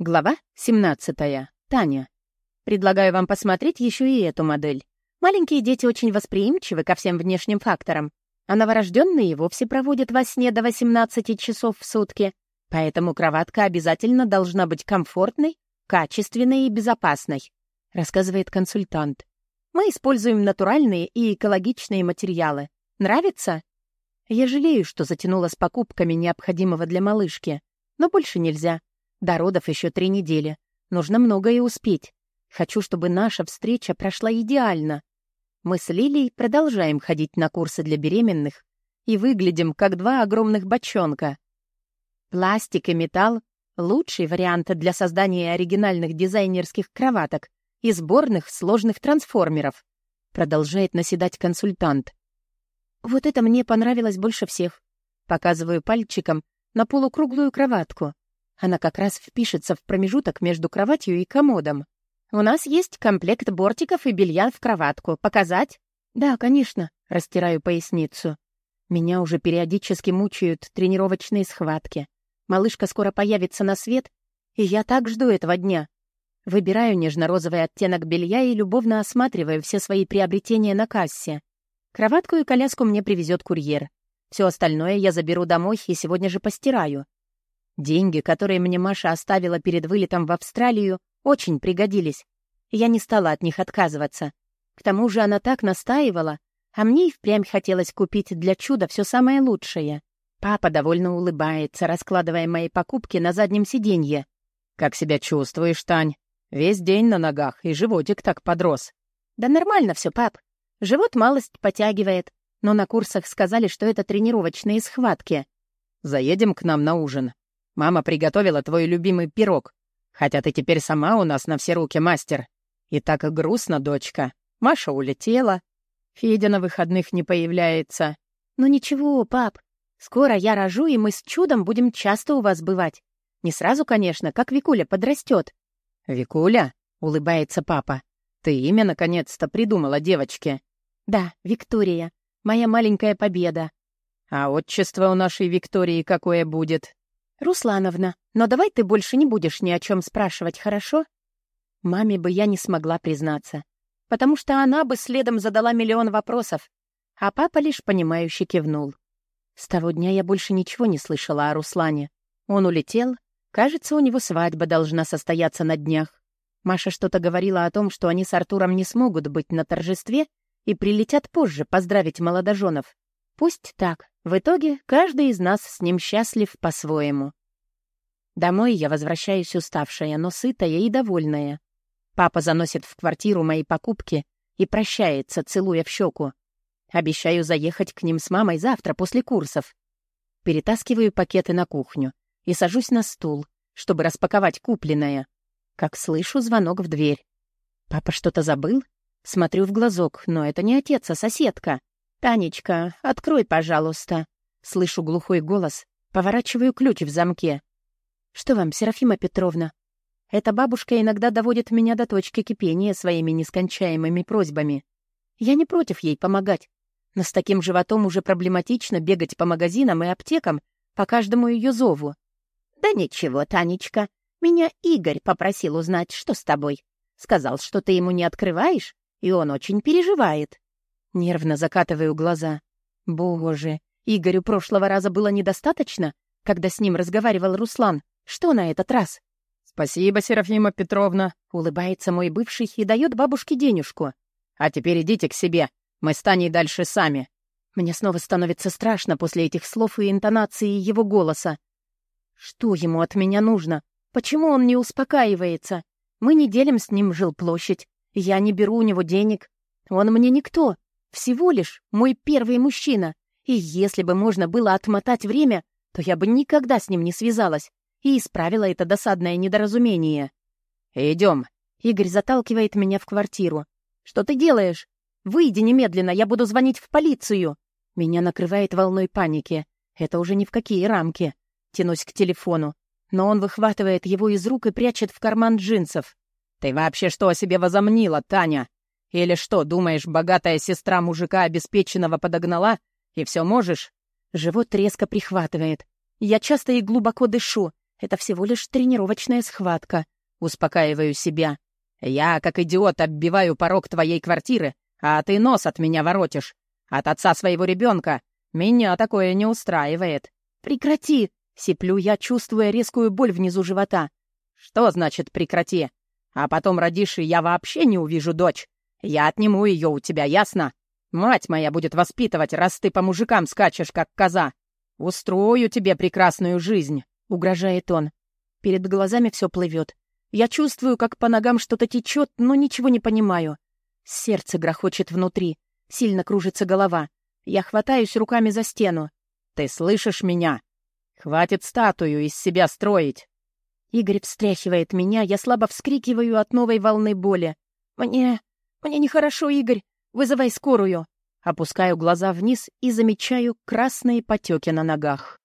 Глава 17. Таня. Предлагаю вам посмотреть еще и эту модель. Маленькие дети очень восприимчивы ко всем внешним факторам, а новорожденные вовсе проводят во сне до 18 часов в сутки, поэтому кроватка обязательно должна быть комфортной, качественной и безопасной, рассказывает консультант. Мы используем натуральные и экологичные материалы. Нравится? Я жалею, что затянула с покупками необходимого для малышки, но больше нельзя. До родов еще три недели. Нужно многое успеть. Хочу, чтобы наша встреча прошла идеально. Мы с Лилией продолжаем ходить на курсы для беременных и выглядим как два огромных бочонка. Пластик и металл — лучший вариант для создания оригинальных дизайнерских кроваток и сборных сложных трансформеров, продолжает наседать консультант. Вот это мне понравилось больше всех. Показываю пальчиком на полукруглую кроватку. Она как раз впишется в промежуток между кроватью и комодом. У нас есть комплект бортиков и белья в кроватку. Показать? Да, конечно, растираю поясницу. Меня уже периодически мучают тренировочные схватки. Малышка скоро появится на свет, и я так жду этого дня. Выбираю нежно-розовый оттенок белья и любовно осматриваю все свои приобретения на кассе. Кроватку и коляску мне привезет курьер. Все остальное я заберу домой и сегодня же постираю. Деньги, которые мне Маша оставила перед вылетом в Австралию, очень пригодились. Я не стала от них отказываться. К тому же она так настаивала, а мне и впрямь хотелось купить для чуда все самое лучшее. Папа довольно улыбается, раскладывая мои покупки на заднем сиденье. «Как себя чувствуешь, Тань? Весь день на ногах, и животик так подрос». «Да нормально все, пап. Живот малость потягивает, но на курсах сказали, что это тренировочные схватки». «Заедем к нам на ужин. Мама приготовила твой любимый пирог. Хотя ты теперь сама у нас на все руки мастер. И так грустно, дочка. Маша улетела. Федя на выходных не появляется. Ну ничего, пап. Скоро я рожу, и мы с чудом будем часто у вас бывать. Не сразу, конечно, как Викуля подрастет. «Викуля?» — улыбается папа. «Ты имя наконец-то придумала девочке». «Да, Виктория. Моя маленькая победа». «А отчество у нашей Виктории какое будет?» «Руслановна, но давай ты больше не будешь ни о чем спрашивать, хорошо?» Маме бы я не смогла признаться, потому что она бы следом задала миллион вопросов, а папа лишь понимающе кивнул. С того дня я больше ничего не слышала о Руслане. Он улетел, кажется, у него свадьба должна состояться на днях. Маша что-то говорила о том, что они с Артуром не смогут быть на торжестве и прилетят позже поздравить молодоженов. Пусть так. В итоге каждый из нас с ним счастлив по-своему. Домой я возвращаюсь уставшая, но сытая и довольная. Папа заносит в квартиру мои покупки и прощается, целуя в щеку. Обещаю заехать к ним с мамой завтра после курсов. Перетаскиваю пакеты на кухню и сажусь на стул, чтобы распаковать купленное. Как слышу звонок в дверь. Папа что-то забыл? Смотрю в глазок, но это не отец, а соседка. «Танечка, открой, пожалуйста». Слышу глухой голос, поворачиваю ключ в замке. «Что вам, Серафима Петровна?» Эта бабушка иногда доводит меня до точки кипения своими нескончаемыми просьбами. Я не против ей помогать, но с таким животом уже проблематично бегать по магазинам и аптекам по каждому ее зову. «Да ничего, Танечка, меня Игорь попросил узнать, что с тобой. Сказал, что ты ему не открываешь, и он очень переживает». Нервно закатываю глаза. Боже, Игорю прошлого раза было недостаточно, когда с ним разговаривал Руслан. Что на этот раз? «Спасибо, Серафима Петровна», — улыбается мой бывший и дает бабушке денежку. «А теперь идите к себе. Мы с Таней дальше сами». Мне снова становится страшно после этих слов и интонации его голоса. Что ему от меня нужно? Почему он не успокаивается? Мы не делим с ним жилплощадь. Я не беру у него денег. Он мне никто. Всего лишь мой первый мужчина. И если бы можно было отмотать время, то я бы никогда с ним не связалась и исправила это досадное недоразумение. «Идем». Игорь заталкивает меня в квартиру. «Что ты делаешь? Выйди немедленно, я буду звонить в полицию». Меня накрывает волной паники. Это уже ни в какие рамки. Тянусь к телефону. Но он выхватывает его из рук и прячет в карман джинсов. «Ты вообще что о себе возомнила, Таня?» Или что, думаешь, богатая сестра мужика обеспеченного подогнала, и все можешь?» Живот резко прихватывает. Я часто и глубоко дышу. Это всего лишь тренировочная схватка. Успокаиваю себя. Я, как идиот, оббиваю порог твоей квартиры, а ты нос от меня воротишь. От отца своего ребенка. Меня такое не устраивает. Прекрати! Сиплю я, чувствуя резкую боль внизу живота. Что значит прекрати? А потом родишь, и я вообще не увижу дочь. Я отниму ее у тебя, ясно? Мать моя будет воспитывать, раз ты по мужикам скачешь, как коза. Устрою тебе прекрасную жизнь, — угрожает он. Перед глазами все плывет. Я чувствую, как по ногам что-то течет, но ничего не понимаю. Сердце грохочет внутри. Сильно кружится голова. Я хватаюсь руками за стену. «Ты слышишь меня? Хватит статую из себя строить!» Игорь встряхивает меня, я слабо вскрикиваю от новой волны боли. «Мне... мне нехорошо, Игорь. Вызывай скорую». Опускаю глаза вниз и замечаю красные потеки на ногах.